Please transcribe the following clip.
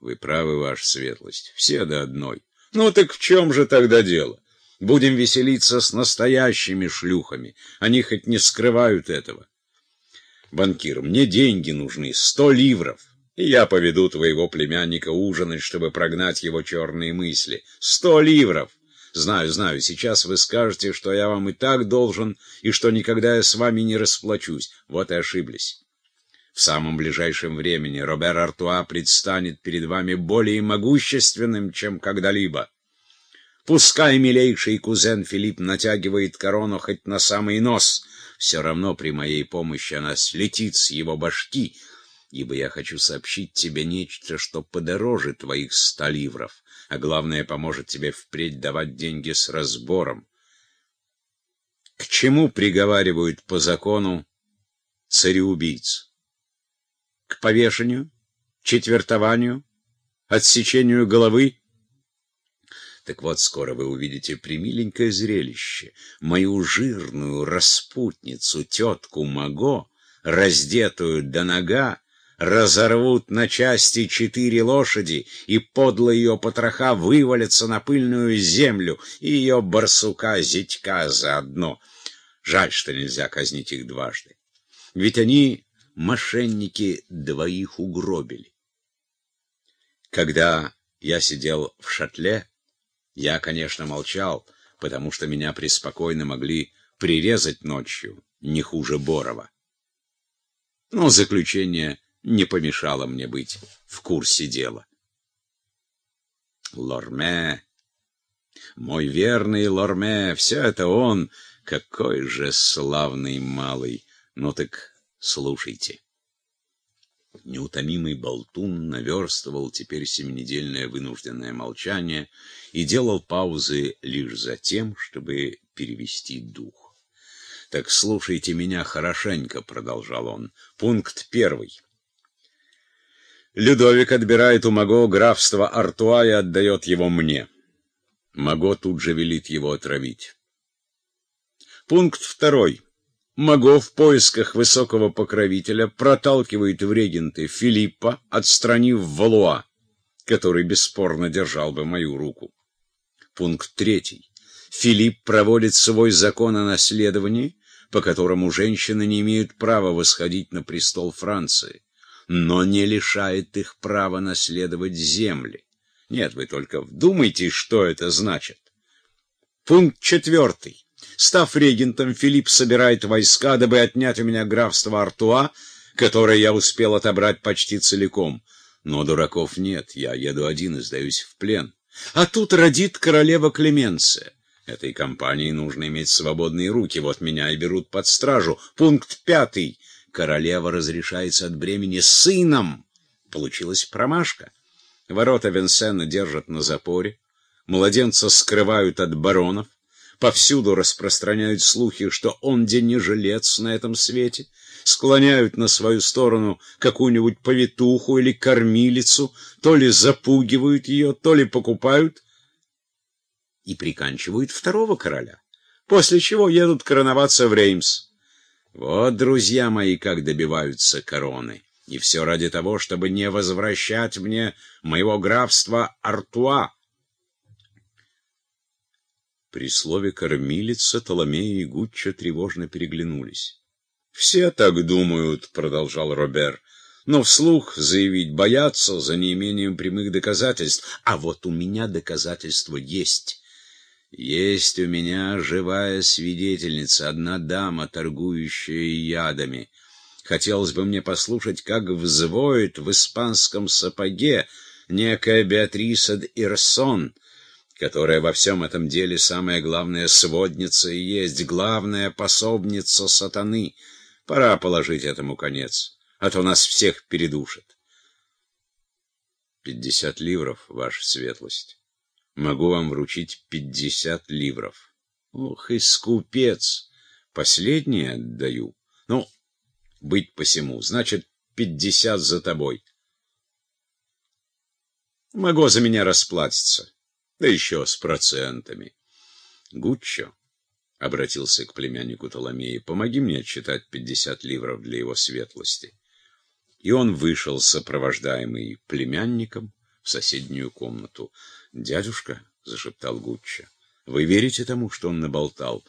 Вы правы, ваша светлость, все до одной. Ну так в чем же тогда дело? Будем веселиться с настоящими шлюхами. Они хоть не скрывают этого. Банкир, мне деньги нужны, сто ливров. И я поведу твоего племянника ужинать, чтобы прогнать его черные мысли. Сто ливров! Знаю, знаю, сейчас вы скажете, что я вам и так должен, и что никогда я с вами не расплачусь. Вот и ошиблись. В самом ближайшем времени Робер Артуа предстанет перед вами более могущественным, чем когда-либо. Пускай милейший кузен Филипп натягивает корону хоть на самый нос, все равно при моей помощи она слетит с его башки, ибо я хочу сообщить тебе нечто, что подороже твоих ста ливров, а главное, поможет тебе впредь давать деньги с разбором. К чему приговаривают по закону цареубийц? К повешению, четвертованию, отсечению головы? Так вот, скоро вы увидите примиленькое зрелище. Мою жирную распутницу, тетку Маго, раздетую до нога, разорвут на части четыре лошади, и подло ее потроха вывалятся на пыльную землю, и ее барсука-зятька заодно. Жаль, что нельзя казнить их дважды. Ведь они, мошенники, двоих угробили. Когда я сидел в шатле, я, конечно, молчал, потому что меня преспокойно могли прирезать ночью, не хуже Борова. Но заключение не помешало мне быть в курсе дела. Лорме, мой верный Лорме, все это он, какой же славный малый. Ну так слушайте. Неутомимый болтун наверстывал теперь семинедельное вынужденное молчание и делал паузы лишь за тем, чтобы перевести дух. «Так слушайте меня хорошенько», — продолжал он. «Пункт первый. Людовик отбирает у Маго графство Артуа и отдает его мне. Маго тут же велит его отравить. Пункт второй. Маго в поисках высокого покровителя проталкивает в регенты Филиппа, отстранив Валуа, который бесспорно держал бы мою руку. Пункт третий. Филипп проводит свой закон о наследовании, по которому женщины не имеют права восходить на престол Франции но не лишает их права наследовать земли. Нет, вы только вдумайтесь, что это значит. Пункт четвертый. Став регентом, Филипп собирает войска, дабы отнять у меня графство Артуа, которое я успел отобрать почти целиком. Но дураков нет, я еду один и сдаюсь в плен. А тут родит королева Клеменция. Этой компании нужно иметь свободные руки, вот меня и берут под стражу. Пункт пятый королева разрешается от бремени сыном. Получилась промашка. Ворота Венсена держат на запоре, младенца скрывают от баронов, повсюду распространяют слухи, что он не жилец на этом свете, склоняют на свою сторону какую-нибудь повитуху или кормилицу, то ли запугивают ее, то ли покупают, и приканчивают второго короля, после чего едут короноваться в Реймс. Вот, друзья мои, как добиваются короны. И все ради того, чтобы не возвращать мне моего графства Артуа. При слове «кормилица» Толомея и Гуччо тревожно переглянулись. «Все так думают», — продолжал Робер, — «но вслух заявить боятся за неимением прямых доказательств. А вот у меня доказательства есть». Есть у меня живая свидетельница, одна дама, торгующая ядами. Хотелось бы мне послушать, как взвоет в испанском сапоге некая Беатриса Ирсон, которая во всем этом деле самая главная сводница и есть главная пособница сатаны. Пора положить этому конец, а то нас всех передушит. Пятьдесят ливров, ваша светлость. Могу вам вручить пятьдесят ливров. Ох, и скупец! Последнее отдаю. Ну, быть посему, значит, пятьдесят за тобой. Могу за меня расплатиться, да еще с процентами. Гуччо обратился к племяннику Толомея, помоги мне отчитать пятьдесят ливров для его светлости. И он вышел, сопровождаемый племянником, в соседнюю комнату. «Дядюшка», — зашептал Гуччо, — «вы верите тому, что он наболтал?